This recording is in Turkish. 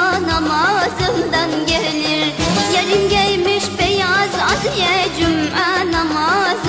cuma namazından gelir. Yarım giymiş beyaz adiye cuma namazından